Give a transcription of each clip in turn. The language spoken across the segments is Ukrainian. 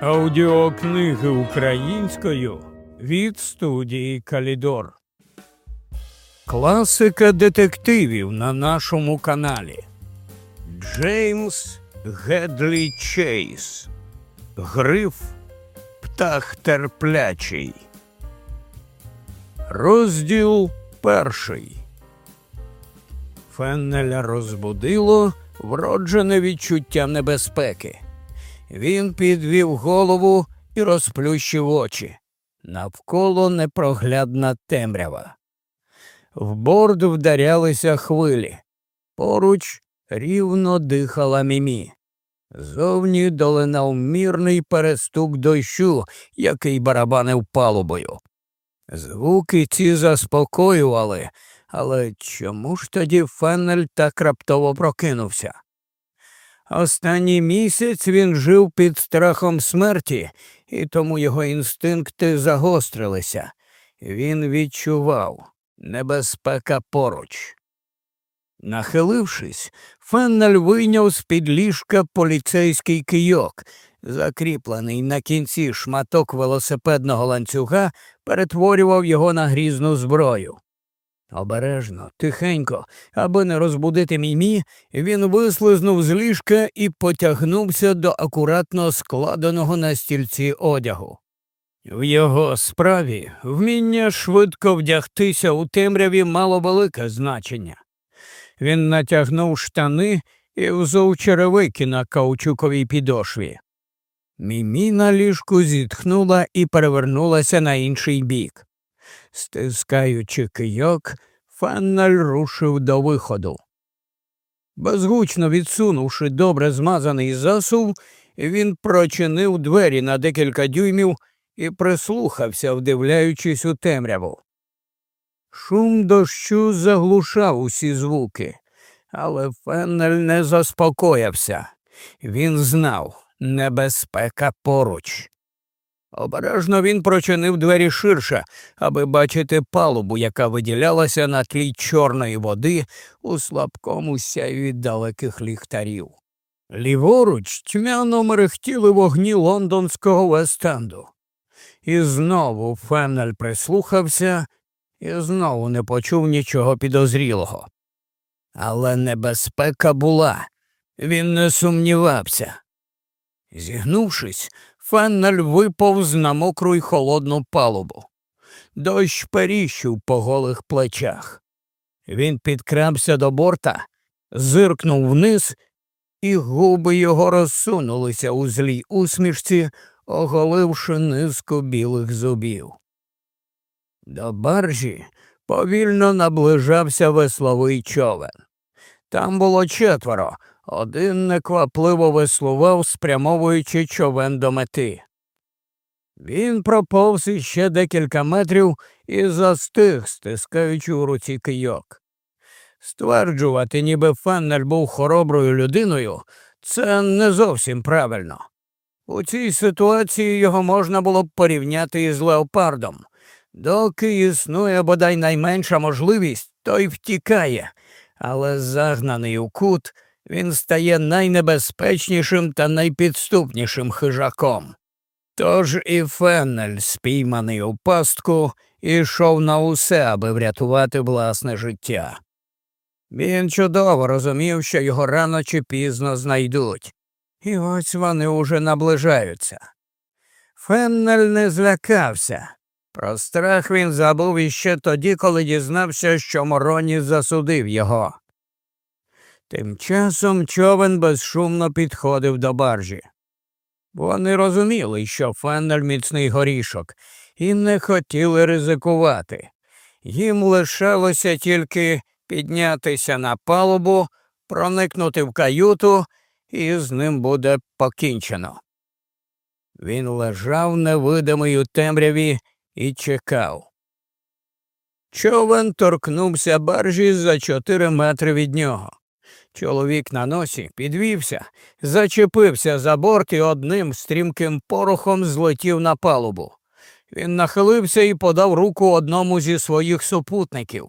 Аудіокниги українською від студії Калідор. Класика детективів на нашому каналі. Джеймс Гедлі Чейз. Гриф Птах терплячий. Розділ перший. Феннеля розбудило вроджене відчуття небезпеки. Він підвів голову і розплющив очі. Навколо непроглядна темрява. В борт вдарялися хвилі. Поруч рівно дихала мімі. Зовні долинав мірний перестук дощу, який барабанив палубою. Звуки ці заспокоювали, але чому ж тоді Феннель так раптово прокинувся? Останній місяць він жив під страхом смерті, і тому його інстинкти загострилися. Він відчував небезпека поруч. Нахилившись, Феннель вийняв з під ліжка поліцейський кийок. Закріплений на кінці шматок велосипедного ланцюга перетворював його на грізну зброю. Обережно, тихенько, аби не розбудити мімі, він вислизнув з ліжка і потягнувся до акуратно складеного на стільці одягу. В його справі вміння швидко вдягтися у темряві мало велике значення. Він натягнув штани і взув черевики на каучуковій підошві. Мімі на ліжку зітхнула і перевернулася на інший бік. Стискаючи кийок, Феннель рушив до виходу. Безгучно відсунувши добре змазаний засув, він прочинив двері на декілька дюймів і прислухався, вдивляючись у темряву. Шум дощу заглушав усі звуки, але Феннель не заспокоївся. Він знав небезпека поруч. Обережно він прочинив двері ширше, аби бачити палубу, яка виділялася на тлі чорної води у слабкому сяйві далеких ліхтарів. Ліворуч тьмяно мерехтіли вогні лондонського вестенду. І знову Феннель прислухався і знову не почув нічого підозрілого. Але небезпека була, він не сумнівався. Зігнувшись, Феннель виповз на мокру й холодну палубу. Дощ періщив по голих плечах. Він підкрабся до борта, зиркнув вниз, і губи його розсунулися у злій усмішці, оголивши низку білих зубів. До баржі повільно наближався весловий човен. Там було четверо, один неквапливо веслував, спрямовуючи човен до мети. Він проповз іще декілька метрів і застиг, стискаючи у руці кийок. Стверджувати, ніби Феннель був хороброю людиною, це не зовсім правильно. У цій ситуації його можна було б порівняти із леопардом. Доки існує бодай найменша можливість, той втікає, але загнаний у кут він стає найнебезпечнішим та найпідступнішим хижаком. Тож і Феннель, спійманий у пастку, ішов на усе, аби врятувати власне життя. Він чудово розумів, що його рано чи пізно знайдуть, і ось вони уже наближаються. Феннель не злякався. Про страх він забув іще тоді, коли дізнався, що Мороні засудив його. Тим часом човен безшумно підходив до баржі. Вони розуміли, що Феннель міцний горішок, і не хотіли ризикувати. Їм лишалося тільки піднятися на палубу, проникнути в каюту, і з ним буде покінчено. Він лежав невидимий у темряві і чекав. Човен торкнувся баржі за чотири метри від нього. Чоловік на носі підвівся, зачепився за борт і одним стрімким порохом злетів на палубу. Він нахилився і подав руку одному зі своїх супутників.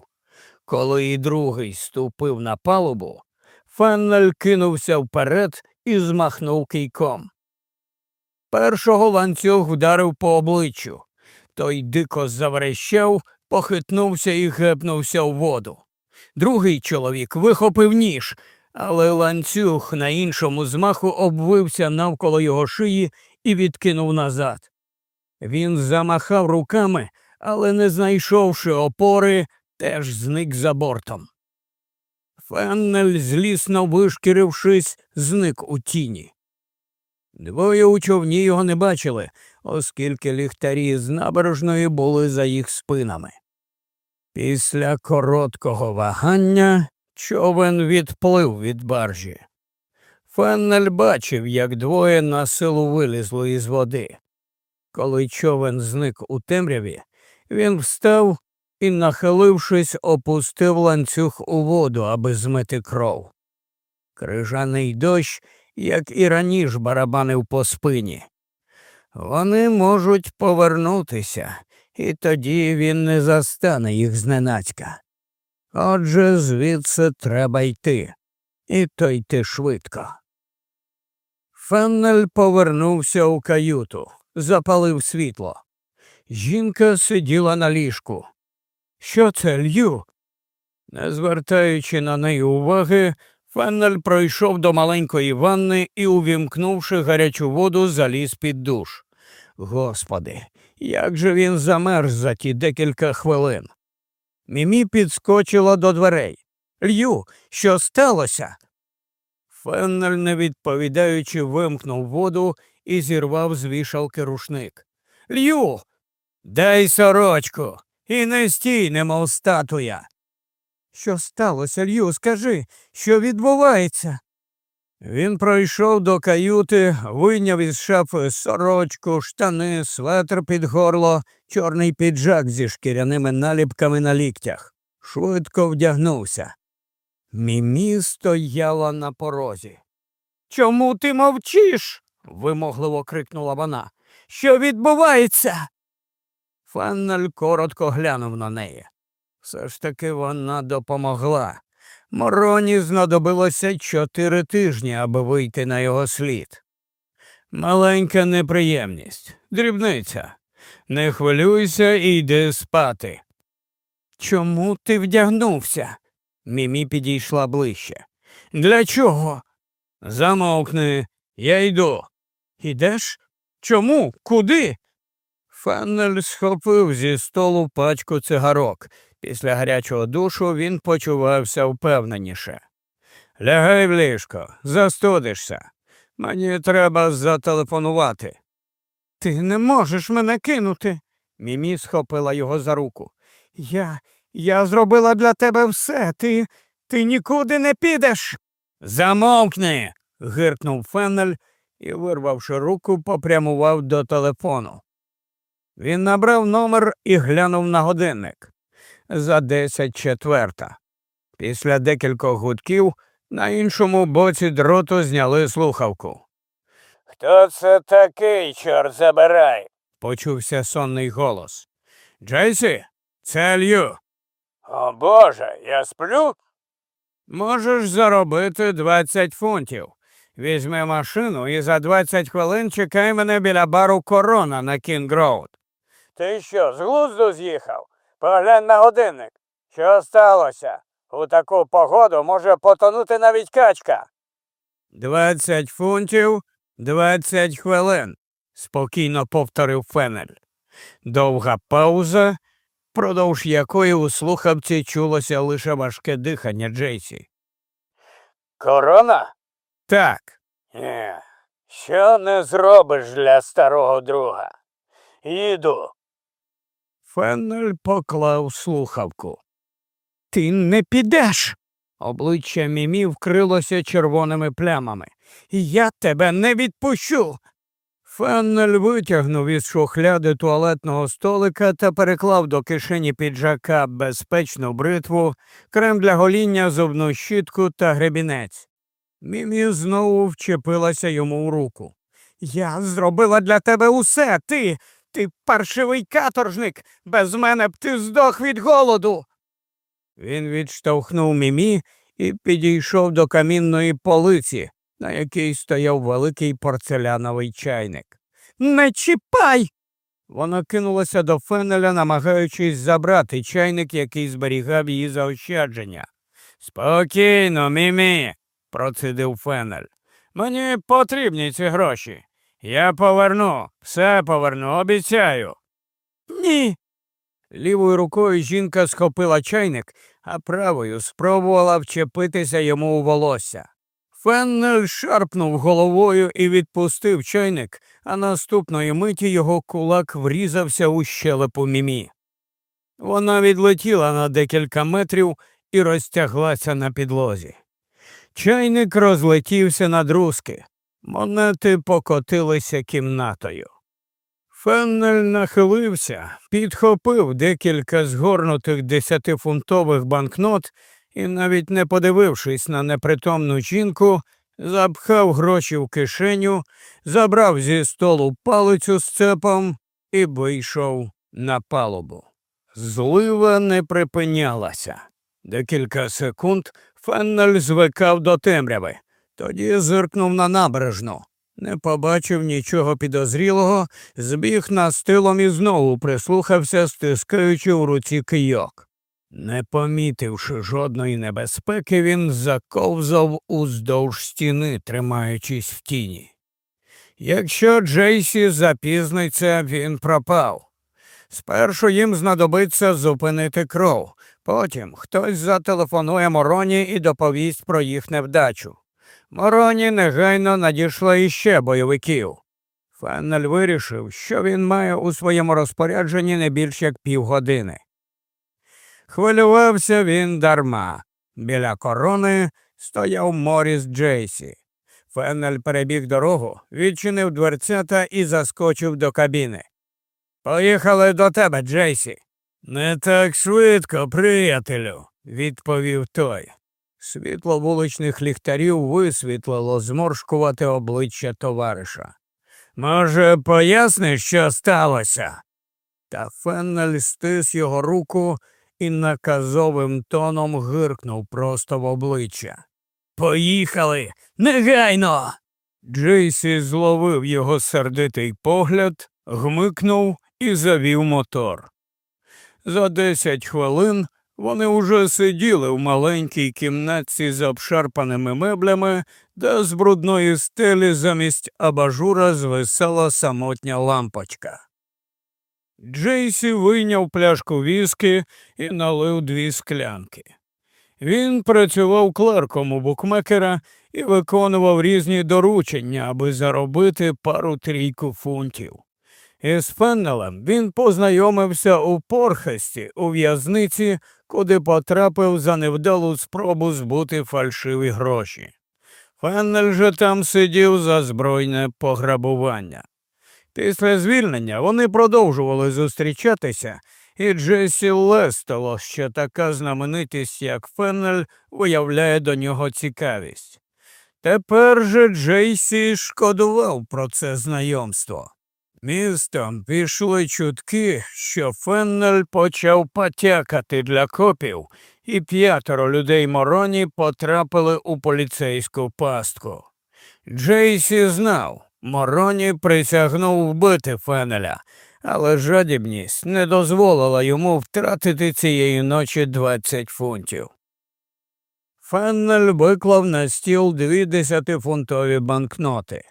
Коли і другий ступив на палубу, Феннель кинувся вперед і змахнув кійком. Першого ланцюг вдарив по обличчю. Той дико заверещав, похитнувся і гепнувся в воду. Другий чоловік вихопив ніж, але ланцюг на іншому змаху обвився навколо його шиї і відкинув назад. Він замахав руками, але, не знайшовши опори, теж зник за бортом. Феннель, злісно вишкірившись, зник у тіні. Двоє у човні його не бачили, оскільки ліхтарі з набережної були за їх спинами. Після короткого вагання човен відплив від баржі. Феннель бачив, як двоє на силу вилізли із води. Коли човен зник у темряві, він встав і, нахилившись, опустив ланцюг у воду, аби змити кров. Крижаний дощ, як і раніше, барабанив по спині. Вони можуть повернутися, і тоді він не застане їх зненацька. Отже, звідси треба йти, і то йти швидко. Феннель повернувся у каюту, запалив світло. Жінка сиділа на ліжку. Що це, Лью? Не звертаючи на неї уваги, Феннель пройшов до маленької ванни і, увімкнувши гарячу воду, заліз під душ. Господи, як же він замерз за ті декілька хвилин. Мімі підскочила до дверей. Лью, що сталося? Феннель, не відповідаючи, вимкнув воду і зірвав з вішалки рушник. Лью, дай сорочку і не стій, немов статуя. Що сталося, Лью, скажи, що відбувається? Він пройшов до каюти, вийняв із шафи сорочку, штани, светр під горло, чорний піджак зі шкіряними наліпками на ліктях. Швидко вдягнувся. Мімі стояла на порозі. Чому ти мовчиш? вимогливо крикнула вона. Що відбувається? Фаннель коротко глянув на неї. Все ж таки вона допомогла. Мороні знадобилося чотири тижні, аби вийти на його слід. Маленька неприємність, дрібниця. Не хвилюйся і йди спати. Чому ти вдягнувся? Мімі підійшла ближче. Для чого? Замовкни, я йду. Ідеш? Чому? Куди? Феннель схопив зі столу пачку цигарок. Після гарячого душу він почувався впевненіше. Лягай в ліжко, застудишся. Мені треба зателефонувати. Ти не можеш мене кинути. Мімі схопила його за руку. Я я зробила для тебе все. Ти ти нікуди не підеш. Замовкни. гиркнув Феннель і, вирвавши руку, попрямував до телефону. Він набрав номер і глянув на годинник. За десять четверта. Після декількох гудків на іншому боці дроту зняли слухавку. Хто це такий, чорт забирай? почувся сонний голос. Джейсі, це Лью. О Боже, я сплю. Можеш заробити двадцять фунтів. Візьми машину і за двадцять хвилин чекай мене біля бару корона на Кінг-Роуд. Ти що, з глузду з'їхав? Поглянь на годинник. Що сталося? У таку погоду може потонути навіть качка. Двадцять фунтів, двадцять хвилин, спокійно повторив Фенель. Довга пауза, продовж якої у слухавці чулося лише важке дихання Джейсі. Корона? Так. Ні. Що не зробиш для старого друга? Їду. Феннель поклав слухавку. Ти не підеш. Обличчя Мімі вкрилося червоними плямами. Я тебе не відпущу. Феннель витягнув із шухляди туалетного столика та переклав до кишені піджака безпечну бритву, крем для гоління, зубну щітку та гребінець. Мімі знову вчепилася йому в руку. Я зробила для тебе усе, ти, ти паршивий каторжник. Без мене б ти здох від голоду. Він відштовхнув мімі і підійшов до камінної полиці, на якій стояв великий порцеляновий чайник. Не чіпай. Вона кинулася до Феннеля, намагаючись забрати чайник, який зберігав її заощадження. Спокійно, мімі, процидив Феннель. Мені потрібні ці гроші. Я поверну, все поверну, обіцяю. Ні. Лівою рукою жінка схопила чайник, а правою спробувала вчепитися йому у волосся. Феннель шарпнув головою і відпустив чайник, а наступної миті його кулак врізався у щелепу мімі. Вона відлетіла на декілька метрів і розтяглася на підлозі. Чайник розлетівся на друзки. Монети покотилися кімнатою. Феннель нахилився, підхопив декілька згорнутих десятифунтових банкнот і, навіть не подивившись на непритомну жінку, запхав гроші в кишеню, забрав зі столу палицю з цепом і вийшов на палубу. Злива не припинялася. Декілька секунд Феннель звикав до темряви, тоді зиркнув на набережну. Не побачив нічого підозрілого, збіг настилом і знову прислухався, стискаючи в руці кийок. Не помітивши жодної небезпеки, він заковзав уздовж стіни, тримаючись в тіні. Якщо Джейсі запізниться, він пропав. Спершу їм знадобиться зупинити кров, потім хтось зателефонує Мороні і доповість про їх невдачу. Мороні негайно надійшло іще бойовиків. Феннель вирішив, що він має у своєму розпорядженні не більш як півгодини. Хвилювався він дарма. Біля корони стояв Моріс Джейсі. Феннель перебіг дорогу, відчинив дверцята і заскочив до кабіни. Поїхали до тебе, Джейсі. Не так швидко, приятелю, відповів той. Світло вуличних ліхтарів висвітлило зморшкувати обличчя товариша. Може, поясниш, що сталося? Та Феннель стис його руку і наказовим тоном гиркнув просто в обличчя. Поїхали негайно. Джейсі зловив його сердитий погляд, гмикнув і завів мотор. За десять хвилин вони уже сиділи в маленькій кімнатці з обшарпаними меблями, де з брудної стелі замість абажура звисала самотня лампочка. Джейсі вийняв пляшку віскі і налив дві склянки. Він працював клерком у букмекера і виконував різні доручення, аби заробити пару трійку фунтів. Із Феннелем він познайомився у Порхесті у в'язниці, куди потрапив за невдалу спробу збути фальшиві гроші. Феннель же там сидів за збройне пограбування. Після звільнення вони продовжували зустрічатися, і Джесі Лестело, що така знаменитість, як Феннель, виявляє до нього цікавість. Тепер же Джейсі шкодував про це знайомство. Містом пішли чутки, що Феннель почав потякати для копів, і п'ятеро людей Мороні потрапили у поліцейську пастку. Джейсі знав, Мороні присягнув вбити Фенеля, але жадібність не дозволила йому втратити цієї ночі 20 фунтів. Феннель виклав на стіл дві десятифунтові банкноти.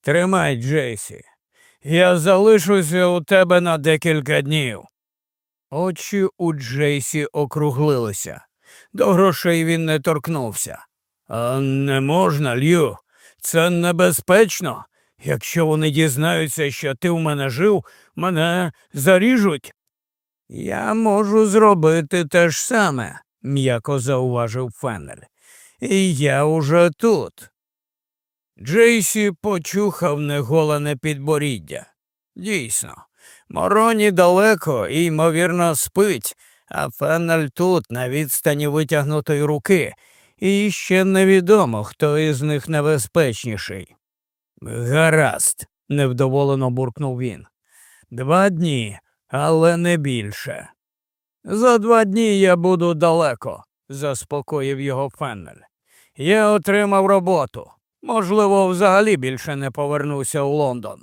Тримай, Джейсі. Я залишуся у тебе на декілька днів. Очі у Джейсі округлилися. До грошей він не торкнувся. А не можна, Лью. Це небезпечно. Якщо вони дізнаються, що ти в мене жив, мене заріжуть. Я можу зробити те ж саме, м'яко зауважив Феннель. І я уже тут. Джейсі почухав неголене підборіддя. Дійсно, мороні далеко і, ймовірно, спить, а Феннель тут, на відстані витягнутої руки, і ще невідомо, хто із них небезпечніший. Гаразд, невдоволено буркнув він. Два дні, але не більше. За два дні я буду далеко, заспокоїв його Феннель. Я отримав роботу. Можливо, взагалі більше не повернуся у Лондон.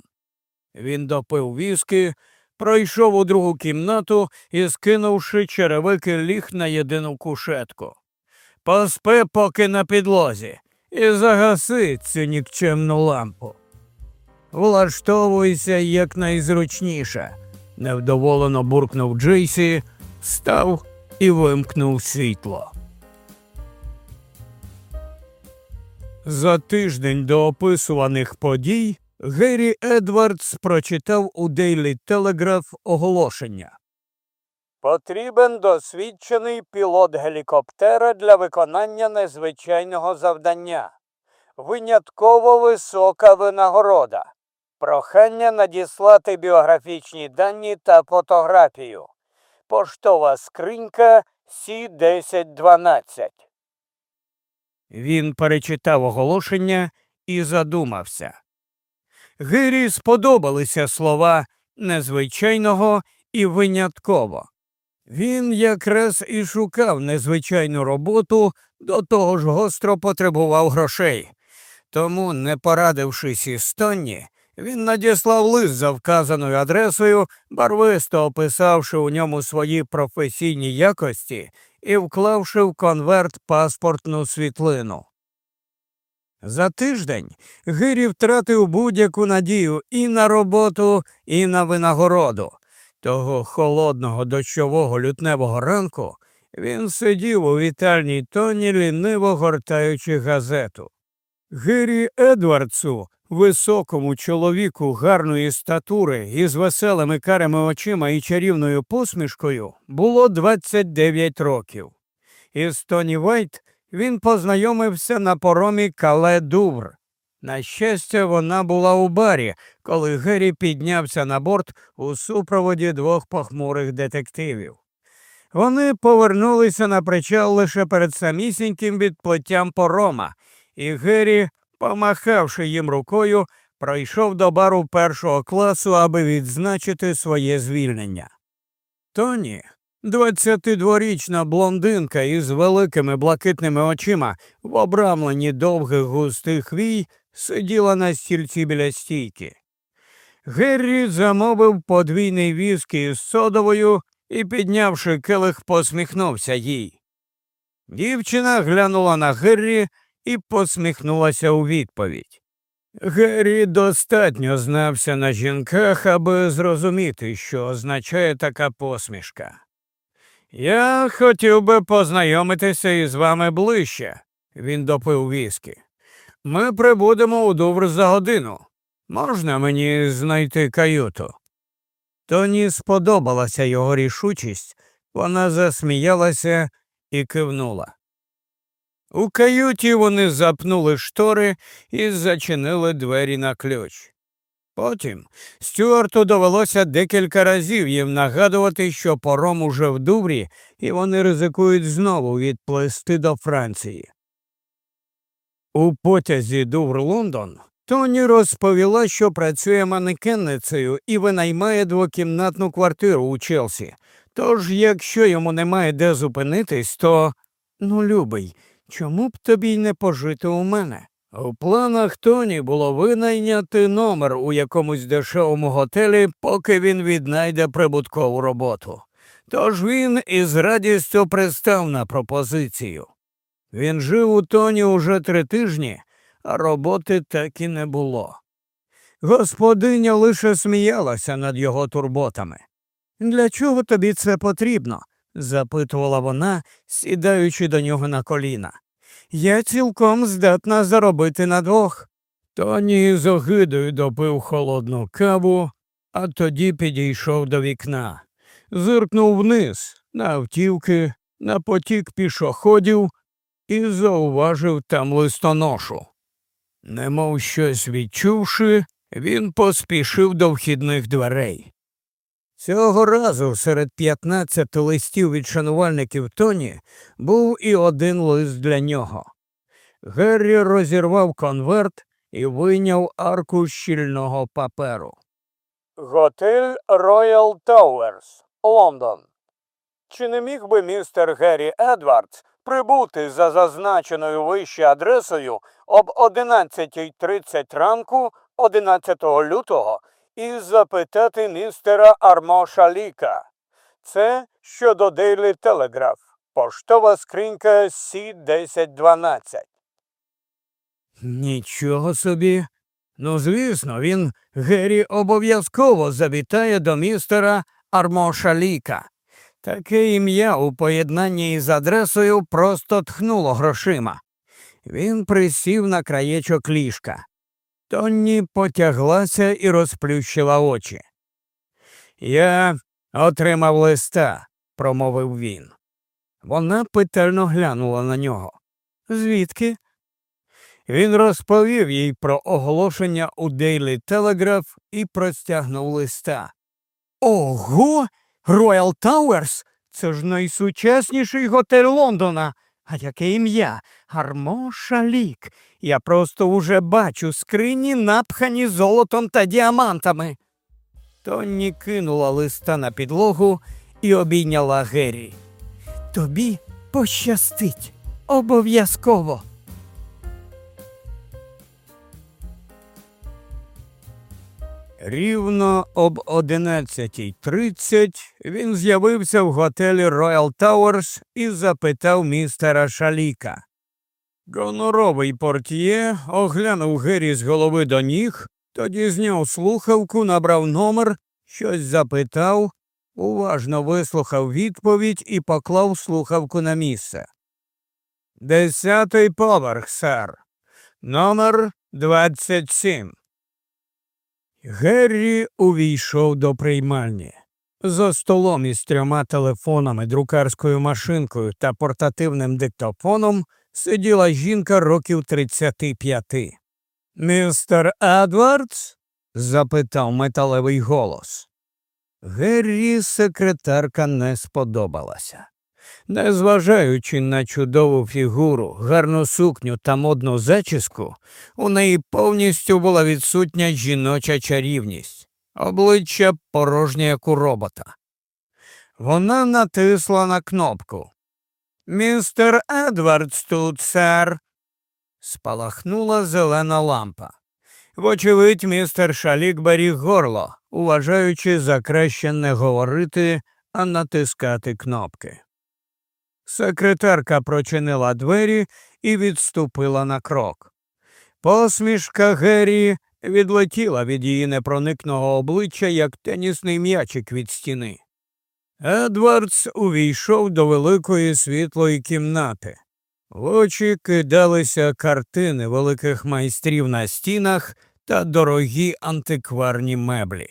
Він допив віски, пройшов у другу кімнату і, скинувши черевики, ліг на єдину кушетку. Поспи поки на підлозі і загаси цю нікчемну лампу. Влаштовуйся якнайзручніше, невдоволено буркнув Джейсі, став і вимкнув світло. За тиждень до описуваних подій Геррі Едвардс прочитав у Дейлі Телеграф оголошення. Потрібен досвідчений пілот гелікоптера для виконання незвичайного завдання. Винятково висока винагорода. Прохання надіслати біографічні дані та фотографію. Поштова скринька Сі 1012. Він перечитав оголошення і задумався. Гирі сподобалися слова незвичайного і винятково. Він якраз і шукав незвичайну роботу, до того ж гостро потребував грошей. Тому, не порадившись із Тонні, він надіслав лист за вказаною адресою, барвисто описавши у ньому свої професійні якості і вклавши в конверт паспортну світлину. За тиждень Гирі втратив будь-яку надію і на роботу, і на винагороду. Того холодного дощового лютневого ранку він сидів у вітальній тоні, ліниво гортаючи газету. Гирі Едвардсу, високому чоловіку гарної статури із веселими карими очима і чарівною посмішкою, було 29 років. Із Тоні Вайт він познайомився на поромі Кале Дувр. На щастя, вона була у барі, коли Геррі піднявся на борт у супроводі двох похмурих детективів. Вони повернулися на причал лише перед самісіньким відплиттям порома, і Геррі, помахавши їм рукою, пройшов до бару першого класу, аби відзначити своє звільнення. Тоні, 22-річна блондинка із великими блакитними очима в обрамленні довгих густих вій, сиділа на стільці біля стійки. Геррі замовив подвійний віскі з содовою і, піднявши келих, посміхнувся їй. Дівчина глянула на Геррі і посміхнулася у відповідь. Геррі достатньо знався на жінках, аби зрозуміти, що означає така посмішка. Я хотів би познайомитися із вами ближче, він допив віскі. Ми прибудемо у Дувр за годину. Можна мені знайти каюту? Тоні сподобалася його рішучість, вона засміялася і кивнула. У каюті вони запнули штори і зачинили двері на ключ. Потім Стюарту довелося декілька разів їм нагадувати, що пором уже в Дуврі, і вони ризикують знову відплисти до Франції. У потязі Дувр Лондон Тоні розповіла, що працює манекенницею і винаймає двокімнатну квартиру у Челсі. Тож, якщо йому немає де зупинитись, то ну, любий, чому б тобі й не пожити у мене? У планах Тоні було винайняти номер у якомусь дешевому готелі, поки він віднайде прибуткову роботу. Тож він із радістю пристав на пропозицію. Він жив у Тоні уже три тижні, а роботи так і не було. Господиня лише сміялася над його турботами. Для чого тобі це потрібно? Запитувала вона, сідаючи до нього на коліна. Я цілком здатна заробити на двох. Тоні з огидою допив холодну каву, а тоді підійшов до вікна, зиркнув вниз на автівки, на потік пішоходів і зауважив там листоношу. Немов щось відчувши, він поспішив до вхідних дверей. Цього разу серед 15 листів від шанувальників Тоні був і один лист для нього. Геррі розірвав конверт і вийняв аркуш щільного паперу. Готель Роял Тауерс, Лондон. Чи не міг би містер Геррі Едвардс прибути за зазначеною вище адресою об 11.30 ранку 11 лютого і запитати містера Армо Шаліка. Це щодо Дейлі Телеграф, поштова скринька Сі 1012. Нічого собі. Ну, звісно, він Геррі обов'язково завітає до містера Армо Шаліка. Таке ім'я у поєднанні із адресою просто тхнуло грошима. Він присів на краєчок ліжка. Тонні потяглася і розплющила очі. Я отримав листа, промовив він. Вона питально глянула на нього. Звідки? Він розповів їй про оголошення у Дейлі Телеграф і простягнув листа. Ого, Роял Тауерс? Це ж найсучасніший готель Лондона. А яке ім'я? Армо Шалік. Я просто уже бачу скрині, напхані золотом та діамантами. Тонні кинула листа на підлогу і обійняла Геррі. Тобі пощастить обов'язково. Рівно об 11.30 він з'явився в готелі Royal Towers і запитав містера Шаліка. Гоноровий портьє оглянув Гері з голови до ніг, тоді зняв слухавку, набрав номер, щось запитав, уважно вислухав відповідь і поклав слухавку на місце. Десятий поверх, сер. Номер 27. Геррі увійшов до приймальні. За столом із трьома телефонами, друкарською машинкою та портативним диктофоном сиділа жінка років 35. Містер Едвардс? запитав металевий голос. Геррі секретарка не сподобалася. Незважаючи на чудову фігуру, гарну сукню та модну зачіску, у неї повністю була відсутня жіноча чарівність, обличчя порожнє, як у робота. Вона натисла на кнопку. Містер Едвардс тут, сер. Спалахнула зелена лампа. Вочевидь, містер Шалік беріг горло, уважаючи за краще не говорити, а натискати кнопки. Секретарка прочинила двері і відступила на крок. Посмішка Геррі відлетіла від її непроникного обличчя, як тенісний м'ячик від стіни. Едвардс увійшов до великої світлої кімнати. В очі кидалися картини великих майстрів на стінах та дорогі антикварні меблі.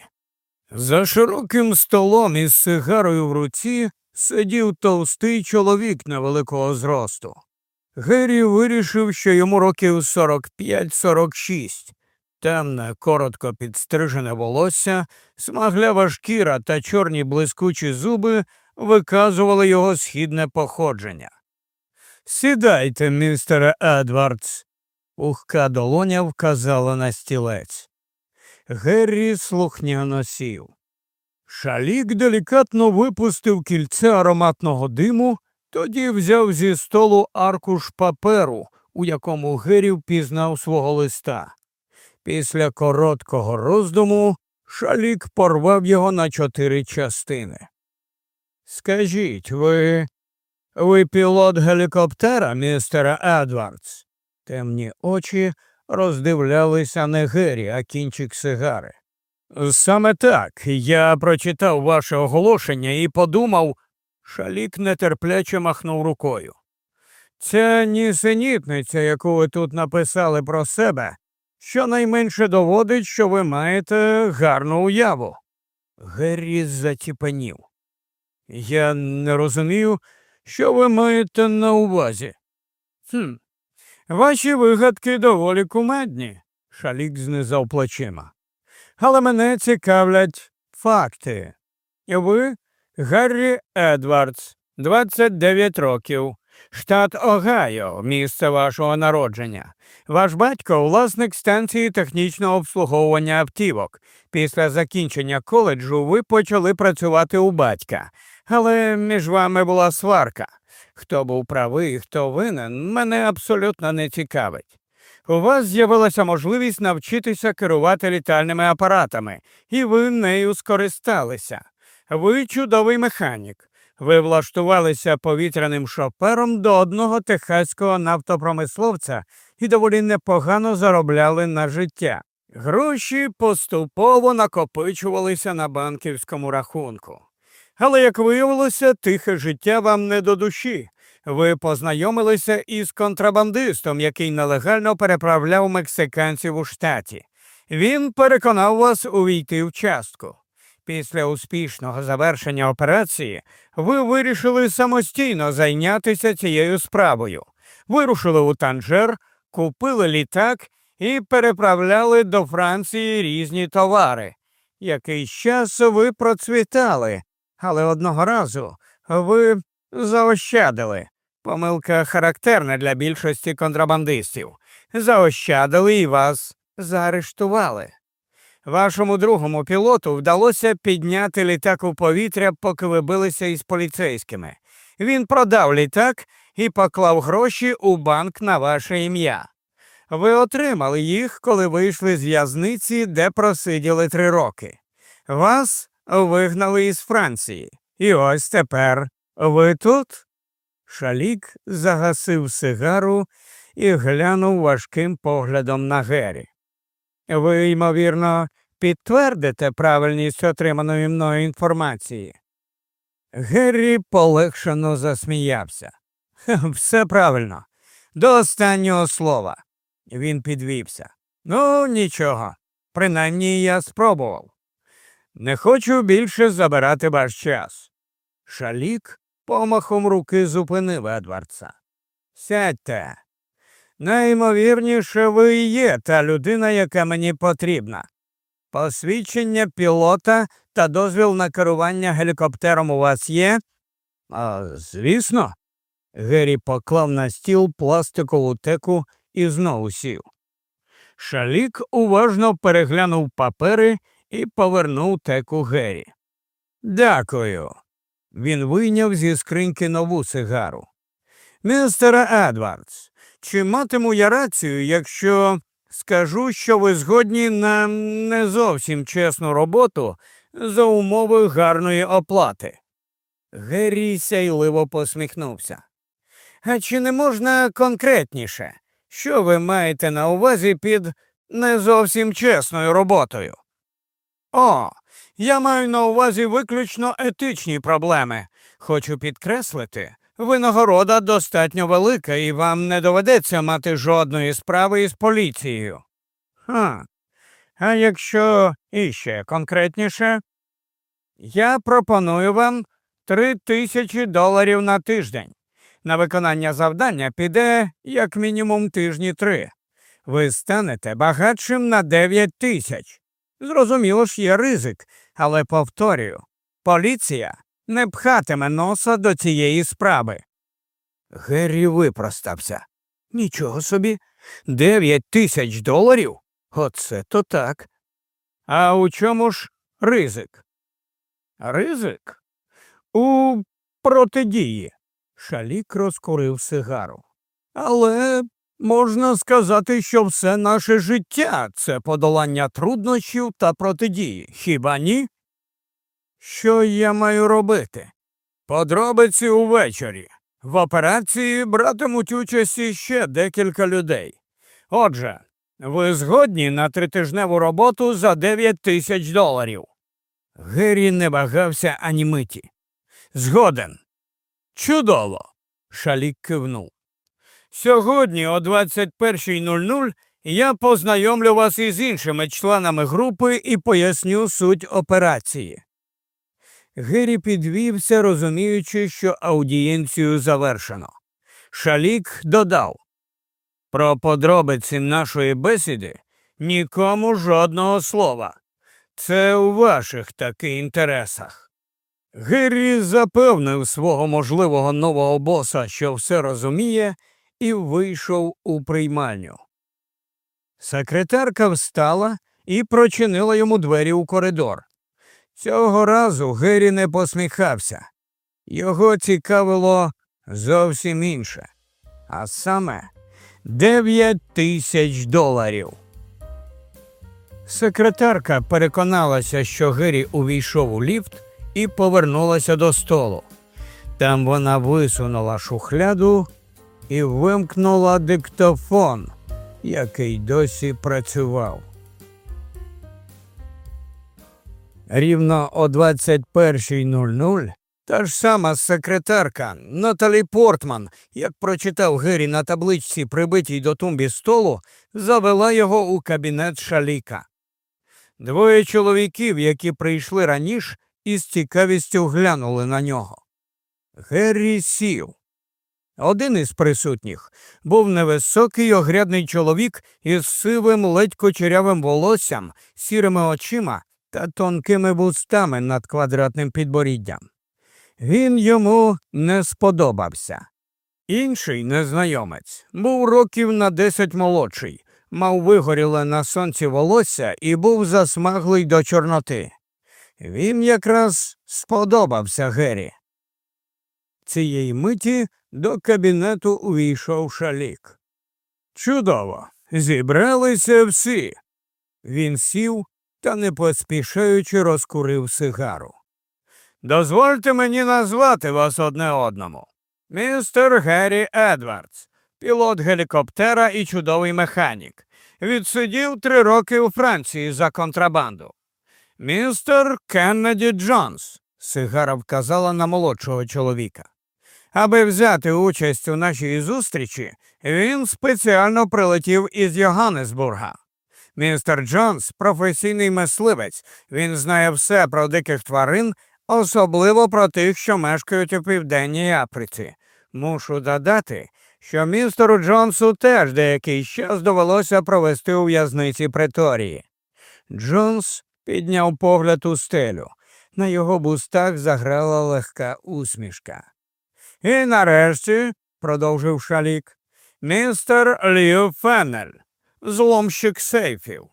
За широким столом із сигарою в руці сидів товстий чоловік невеликого зросту. Геррі вирішив, що йому років 45-46. Темне, коротко підстрижене волосся, смаглява шкіра та чорні блискучі зуби виказували його східне походження. Сідайте, містере Едвардс, ухка долоня вказала на стілець. Геррі слухняно сів. Шалік делікатно випустив кільце ароматного диму, тоді взяв зі столу аркуш паперу, у якому Геррі впізнав свого листа. Після короткого роздуму шалік порвав його на чотири частини. Скажіть, ви ви пілот гелікоптера, містере Едвардс? Темні очі роздивлялися не Геррі, а кінчик сигари. Саме так. Я прочитав ваше оголошення і подумав, шалік нетерпляче махнув рукою. Ця нісенітниця, яку ви тут написали про себе, щонайменше доводить, що ви маєте гарну уяву. Геррі затіпанів. Я не розумію, що ви маєте на увазі. «Хм, Ваші вигадки доволі кумедні, шалік знизав плечима але мене цікавлять факти. Ви Гаррі Едвардс, 29 років, штат Огайо, місце вашого народження. Ваш батько власник станції технічного обслуговування автівок. Після закінчення коледжу ви почали працювати у батька, але між вами була сварка. Хто був правий, хто винен, мене абсолютно не цікавить. У вас з'явилася можливість навчитися керувати літальними апаратами, і ви нею скористалися. Ви чудовий механік. Ви влаштувалися повітряним шофером до одного техаського нафтопромисловця і доволі непогано заробляли на життя. Гроші поступово накопичувалися на банківському рахунку. Але, як виявилося, тихе життя вам не до душі. Ви познайомилися із контрабандистом, який нелегально переправляв мексиканців у штаті. Він переконав вас увійти в частку. Після успішного завершення операції ви вирішили самостійно зайнятися цією справою. Вирушили у Танжер, купили літак і переправляли до Франції різні товари. Якийсь час ви процвітали, але одного разу ви заощадили. Помилка характерна для більшості контрабандистів. Заощадили і вас заарештували. Вашому другому пілоту вдалося підняти літак у повітря, поки ви билися із поліцейськими. Він продав літак і поклав гроші у банк на ваше ім'я. Ви отримали їх, коли вийшли з в'язниці, де просиділи три роки. Вас вигнали із Франції. І ось тепер ви тут. Шалік загасив сигару і глянув важким поглядом на Гері. Ви, ймовірно, підтвердите правильність отриманої мною інформації. Геррі полегшено засміявся. Все правильно, до останнього слова. Він підвівся. Ну, нічого, принаймні я спробував. Не хочу більше забирати ваш час. Шалік помахом руки зупинив Едвардса. Сядьте. Найімовірніше, ви і є та людина, яка мені потрібна. Посвідчення пілота та дозвіл на керування гелікоптером у вас є? А, Звісно. Геррі поклав на стіл пластикову теку і знову сів. Шалік уважно переглянув папери і повернув теку Геррі. Дякую. Він вийняв зі скриньки нову сигару. Містере Едвардс, чи матиму я рацію, якщо скажу, що ви згодні на не зовсім чесну роботу за умови гарної оплати? Геррі сяйливо посміхнувся. А чи не можна конкретніше? Що ви маєте на увазі під не зовсім чесною роботою? О, я маю на увазі виключно етичні проблеми. Хочу підкреслити, винагорода достатньо велика, і вам не доведеться мати жодної справи із поліцією. Ха. А якщо іще конкретніше, я пропоную вам три тисячі доларів на тиждень. На виконання завдання піде як мінімум тижні три. Ви станете багатшим на дев'ять тисяч. Зрозуміло ж, є ризик, але повторюю, поліція не пхатиме носа до цієї справи. Геррі випростався. Нічого собі, дев'ять тисяч доларів? Оце то так. А у чому ж ризик? Ризик? У протидії. Шалік розкурив сигару. Але можна сказати, що все наше життя це подолання труднощів та протидії. Хіба ні? Що я маю робити? Подробиці увечері. В операції братимуть участь іще декілька людей. Отже, ви згодні на тритижневу роботу за 9 тисяч доларів. Геррі не вагався ані миті. Згоден. Чудово. Шалік кивнув. Сьогодні о 21.00 я познайомлю вас із іншими членами групи і поясню суть операції. Гері підвівся, розуміючи, що аудієнцію завершено. Шалік додав про подробиці нашої бесіди нікому жодного слова. Це у ваших таки інтересах. Геррі запевнив свого можливого нового боса, що все розуміє, і вийшов у приймальню. Секретарка встала і прочинила йому двері у коридор. Цього разу Геррі не посміхався. Його цікавило зовсім інше. А саме, 9 тисяч доларів. Секретарка переконалася, що Гері увійшов у ліфт і повернулася до столу. Там вона висунула шухляду і вимкнула диктофон, який досі працював. Рівно о 21.00 та ж сама секретарка Наталі Портман, як прочитав Гері на табличці, прибитій до тумбі столу, завела його у кабінет шаліка. Двоє чоловіків, які прийшли раніше, із цікавістю глянули на нього. Геррі сів. Один із присутніх був невисокий огрядний чоловік із сивим ледь кочерявим волоссям, сірими очима та тонкими вустами над квадратним підборіддям. Він йому не сподобався. Інший незнайомець був років на десять молодший, мав вигоріле на сонці волосся і був засмаглий до чорноти. Він якраз сподобався Гері. Цієї миті до кабінету увійшов шалік. Чудово, зібралися всі. Він сів та не поспішаючи розкурив сигару. Дозвольте мені назвати вас одне одному. Містер Геррі Едвардс, пілот гелікоптера і чудовий механік. Відсидів три роки у Франції за контрабанду. Містер Кеннеді Джонс, сигара вказала на молодшого чоловіка. Аби взяти участь у нашій зустрічі, він спеціально прилетів із Йоганнесбурга. Містер Джонс професійний мисливець. Він знає все про диких тварин, особливо про тих, що мешкають у південній Африці. Мушу додати, що містеру Джонсу теж деякий час довелося провести у в'язниці преторії. Джонс підняв погляд у стелю. На його бустах заграла легка усмішка. І нарешті, продовжив шалік, містер Ліо Феннель, зломщик сейфів.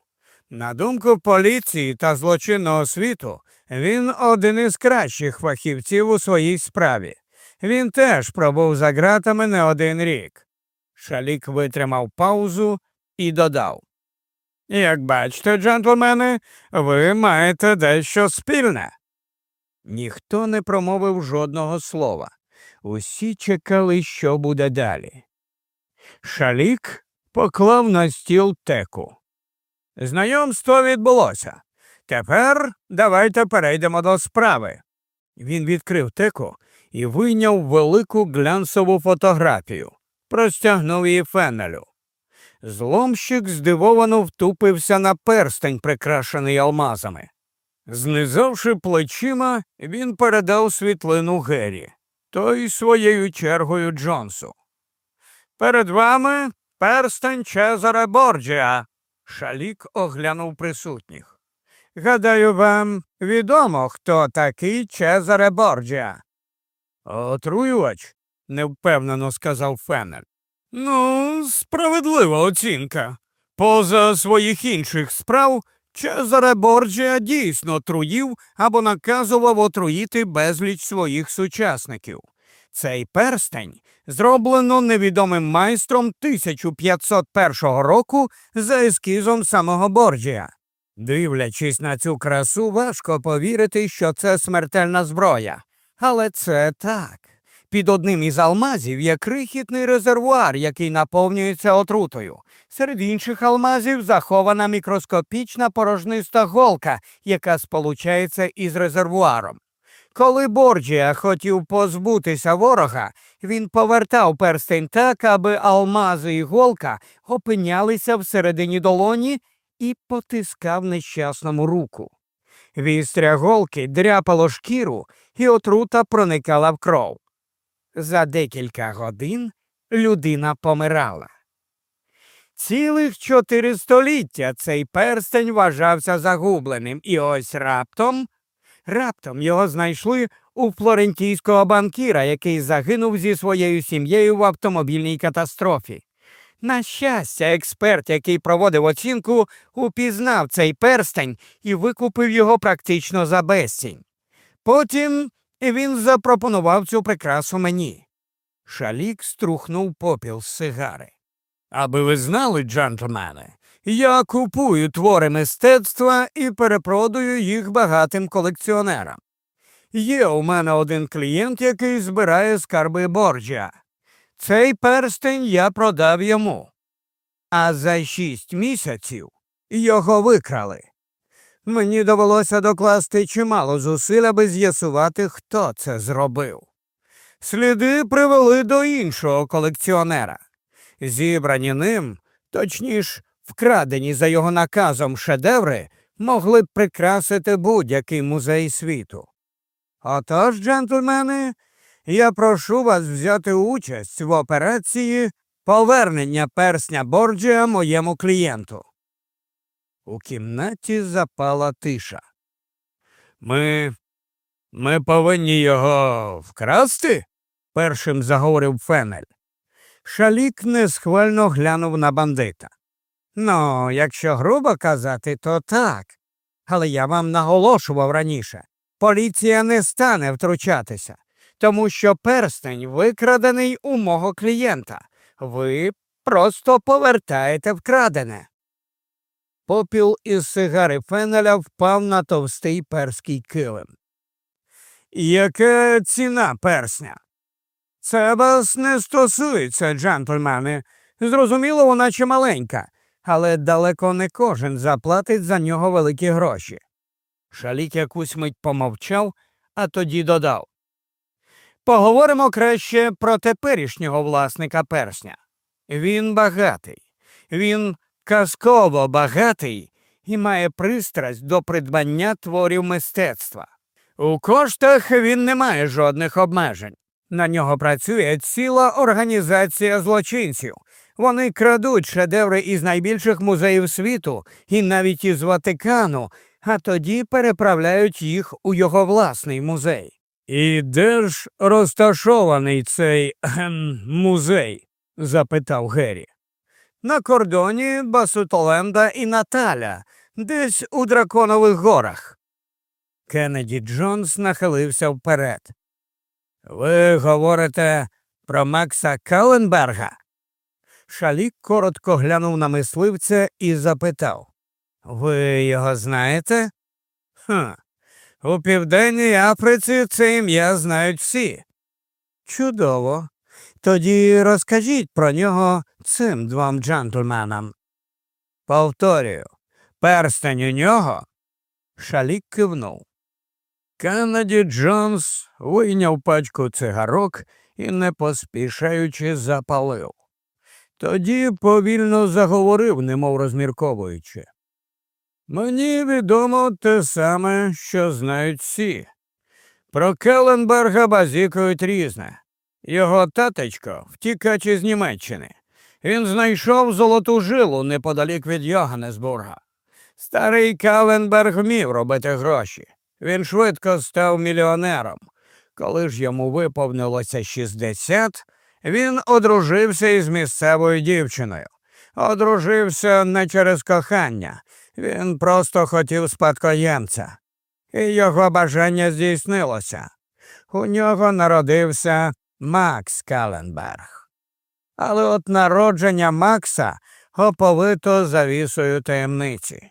На думку поліції та злочинного світу, він один із кращих фахівців у своїй справі. Він теж пробув за ґратами не один рік. Шалік витримав паузу і додав. Як бачите, джентльмени, ви маєте дещо спільне. Ніхто не промовив жодного слова. Усі чекали, що буде далі. Шалік поклав на стіл теку. Знайомство відбулося. Тепер давайте перейдемо до справи. Він відкрив теку і вийняв велику глянцеву фотографію, простягнув її фенелю. Зломщик здивовано втупився на перстень, прикрашений алмазами. Знизавши плечима, він передав світлину Гері, той своєю чергою Джонсу. Перед вами перстень Чезаре Борджіа. Шалік оглянув присутніх. Гадаю, вам відомо, хто такий Чезаре Борджіа. Отруювач, невпевнено сказав Феннель. Ну, справедлива оцінка. Поза своїх інших справ Чезаре Борджіа дійсно труїв або наказував отруїти безліч своїх сучасників. Цей перстень зроблено невідомим майстром 1501 року за ескізом самого Борджія. Дивлячись на цю красу, важко повірити, що це смертельна зброя. Але це так. Під одним із алмазів є крихітний резервуар, який наповнюється отрутою. Серед інших алмазів захована мікроскопічна порожниста голка, яка сполучається із резервуаром. Коли Борджія хотів позбутися ворога, він повертав перстень так, аби алмази і голка опинялися всередині долоні і потискав нещасному руку. Вістря голки дряпало шкіру, і отрута проникала в кров. За декілька годин людина помирала. Цілих чотири століття цей перстень вважався загубленим, і ось раптом раптом його знайшли у флорентійського банкіра, який загинув зі своєю сім'єю в автомобільній катастрофі. На щастя, експерт, який проводив оцінку, упізнав цей перстень і викупив його практично за безцінь. Потім він запропонував цю прикрасу мені. Шалік струхнув попіл з сигари. Аби ви знали, джентльмени, я купую твори мистецтва і перепродаю їх багатим колекціонерам. Є у мене один клієнт, який збирає скарби Борджа. Цей перстень я продав йому. А за шість місяців його викрали. Мені довелося докласти чимало зусиль, аби з'ясувати, хто це зробив. Сліди привели до іншого колекціонера. Зібрані ним, точніше, вкрадені за його наказом шедеври, могли б прикрасити будь-який музей світу. Отож, джентльмени, я прошу вас взяти участь в операції повернення персня Борджіа моєму клієнту. У кімнаті запала тиша. Ми. Ми повинні його вкрасти? першим заговорив Фенель. Шалік несхвально глянув на бандита. Ну, якщо грубо казати, то так. Але я вам наголошував раніше. Поліція не стане втручатися, тому що перстень викрадений у мого клієнта. Ви просто повертаєте вкрадене. Попіл із сигари Фенеля впав на товстий перський килим. Яка ціна персня? Це вас не стосується, джентльмени. Зрозуміло, вона чималенька, але далеко не кожен заплатить за нього великі гроші. Шалік якусь мить помовчав, а тоді додав. Поговоримо краще про теперішнього власника персня. Він багатий, він казково багатий і має пристрасть до придбання творів мистецтва. У коштах він не має жодних обмежень. На нього працює ціла організація злочинців. Вони крадуть шедеври із найбільших музеїв світу і навіть із Ватикану, а тоді переправляють їх у його власний музей. І де ж розташований цей ем, музей? запитав Геррі. На кордоні Басутоленда і Наталя, десь у драконових горах. Кеннеді Джонс нахилився вперед. Ви говорите про Макса Каленберга? Шалік коротко глянув на мисливця і запитав Ви його знаєте? «Хм, У Південній Африці це ім'я знають всі. Чудово. Тоді розкажіть про нього цим двом джентльменам. Повторюю, перстень у нього. Шалік кивнув. Кеннеді Джонс вийняв пачку цигарок і, не поспішаючи, запалив. Тоді повільно заговорив, немов розмірковуючи. Мені відомо те саме, що знають всі. Про Келленберга базікують різне. Його татечко втікач із Німеччини. Він знайшов золоту жилу неподалік від Йоганнесбурга. Старий Каленберг вмів робити гроші. Він швидко став мільйонером. Коли ж йому виповнилося 60, він одружився із місцевою дівчиною. Одружився не через кохання, він просто хотів спадкоємця. І його бажання здійснилося. У нього народився Макс Каленберг. Але от народження Макса оповито завісою таємниці.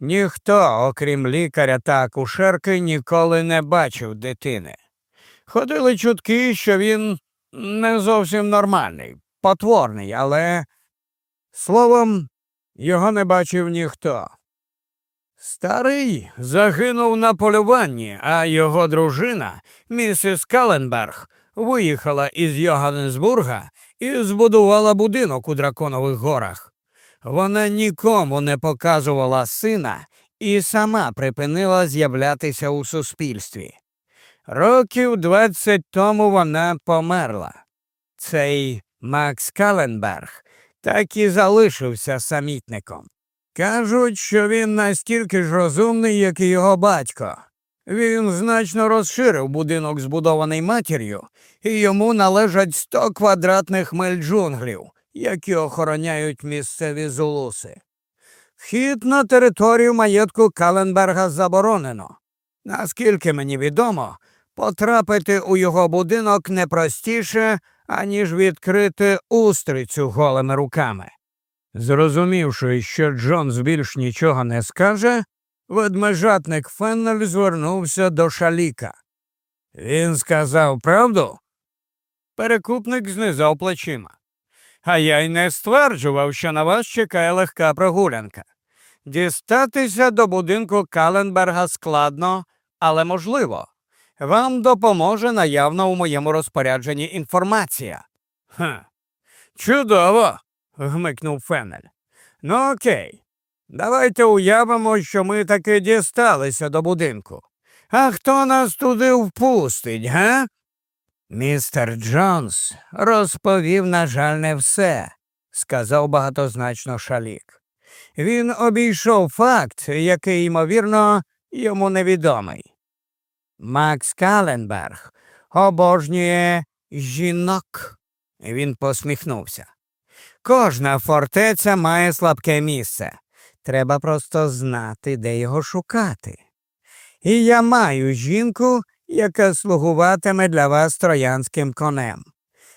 Ніхто, окрім лікаря та акушерки, ніколи не бачив дитини. Ходили чутки, що він не зовсім нормальний, потворний, але, словом, його не бачив ніхто. Старий загинув на полюванні, а його дружина, місіс Каленберг, виїхала із Йоганнесбурга і збудувала будинок у драконових горах. Вона нікому не показувала сина і сама припинила з'являтися у суспільстві. Років двадцять тому вона померла. Цей Макс Каленберг так і залишився самітником. Кажуть, що він настільки ж розумний, як і його батько. Він значно розширив будинок, збудований матір'ю, і йому належать сто квадратних миль джунглів, які охороняють місцеві зулуси. Вхід на територію маєтку Каленберга заборонено. Наскільки мені відомо, потрапити у його будинок не простіше, аніж відкрити устрицю голими руками. Зрозумівши, що Джонс більш нічого не скаже, ведмежатник Феннель звернувся до шаліка. Він сказав правду? Перекупник знизав плечима. А я й не стверджував, що на вас чекає легка прогулянка. Дістатися до будинку Каленберга складно, але можливо. Вам допоможе наявна у моєму розпорядженні інформація. «Ха, Чудово. гмикнув Фенель. Ну, окей. Давайте уявимо, що ми таки дісталися до будинку. А хто нас туди впустить, га? Містер Джонс розповів, на жаль, не все, сказав багатозначно шалік. Він обійшов факт, який, ймовірно, йому невідомий. Макс Каленберг обожнює жінок. Він посміхнувся. Кожна фортеця має слабке місце. Треба просто знати, де його шукати. І я маю жінку, яка слугуватиме для вас троянським конем.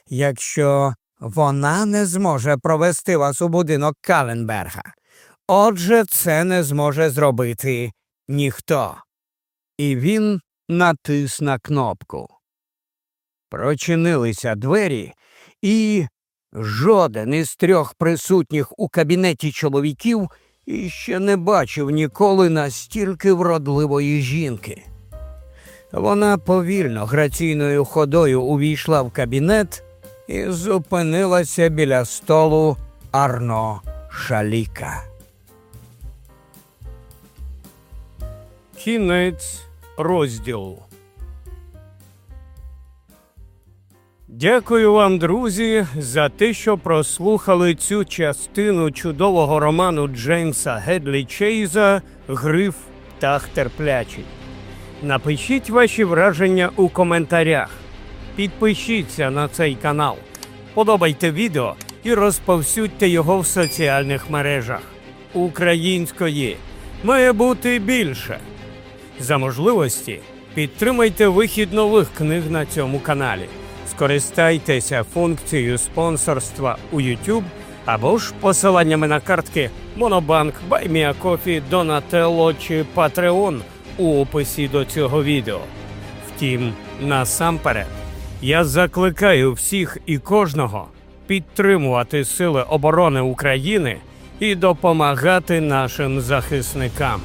Якщо вона не зможе провести вас у будинок Каленберга, отже, це не зможе зробити ніхто. І він натис на кнопку. Прочинилися двері, і жоден із трьох присутніх у кабінеті чоловіків іще не бачив ніколи настільки вродливої жінки. Вона повільно граційною ходою увійшла в кабінет і зупинилася біля столу Арно Шаліка. Кінець розділу. Дякую вам, друзі, за те, що прослухали цю частину чудового роману Джеймса Гедлі Чейза Гриф Птах терплячий. Напишіть ваші враження у коментарях. Підпишіться на цей канал, подобайте відео і розповсюдьте його в соціальних мережах. Української має бути більше. За можливості підтримайте вихід нових книг на цьому каналі. Скористайтеся функцією спонсорства у YouTube або ж посиланнями на картки Монобанк, Buy Me a Coffee, Донателло чи Patreon у описі до цього відео. Втім, насамперед, я закликаю всіх і кожного підтримувати Сили оборони України і допомагати нашим захисникам.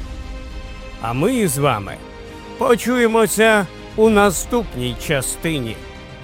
А ми з вами почуємося у наступній частині.